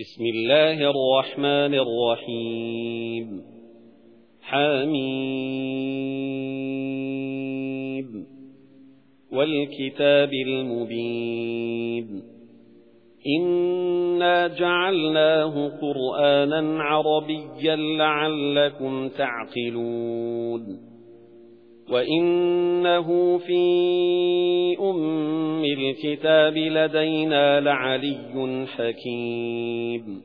بسم الله الرحمن الرحيم. حميم. والكتاب المبين. إنا جعلناه قرآنا عربيا لعلكم تعقلون. وَإِنَّهُ فِي الْكِتَابِ لَدَيْنَا لَعَلِيٌّ حَكِيمٌ.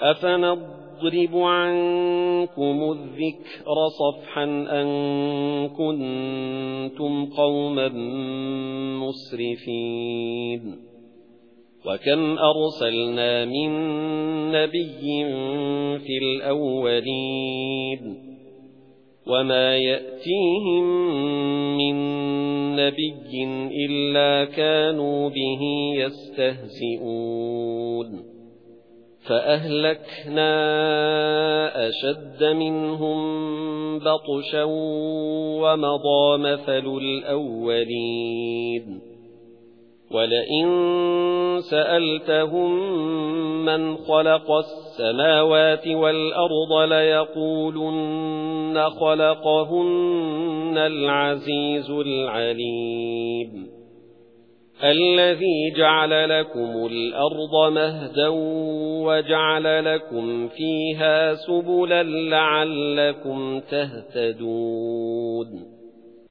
أَفَنَضْرِبُ عَنكُمُ الذِّكْرَ صَفْحًا أَن كُنتُمْ قَوْمًا مُسْرِفِينَ. وَكَمْ أَرْسَلْنَا مِن نَّبِيٍّ فِي الْأَوَّلِينَ. وَمَا يَأْتِيهِم مِّن نَّبِيٍّ إِلَّا كَانُوا بِهِ يَسْتَهْزِئُونَ فَأَهْلَكْنَا أَشَدَّ مِنْهُم بَطْشًا وَمَضَىٰ مَثَلُ الْأَوَّلِينَ وَلَئِن سَأَلْتَهُم مَّنْ خَلَقَ السَّمَاوَاتِ وَالْأَرْضَ لَيَقُولُنَّ خَلَقَهُنَّ الْعَزِيزُ الْعَلِيمُ الَّذِي جَعَلَ لَكُمُ الْأَرْضَ مَهْدًا وَجَعَلَ لَكُمْ فِيهَا سُبُلًا لَّعَلَّكُمْ تَهْتَدُونَ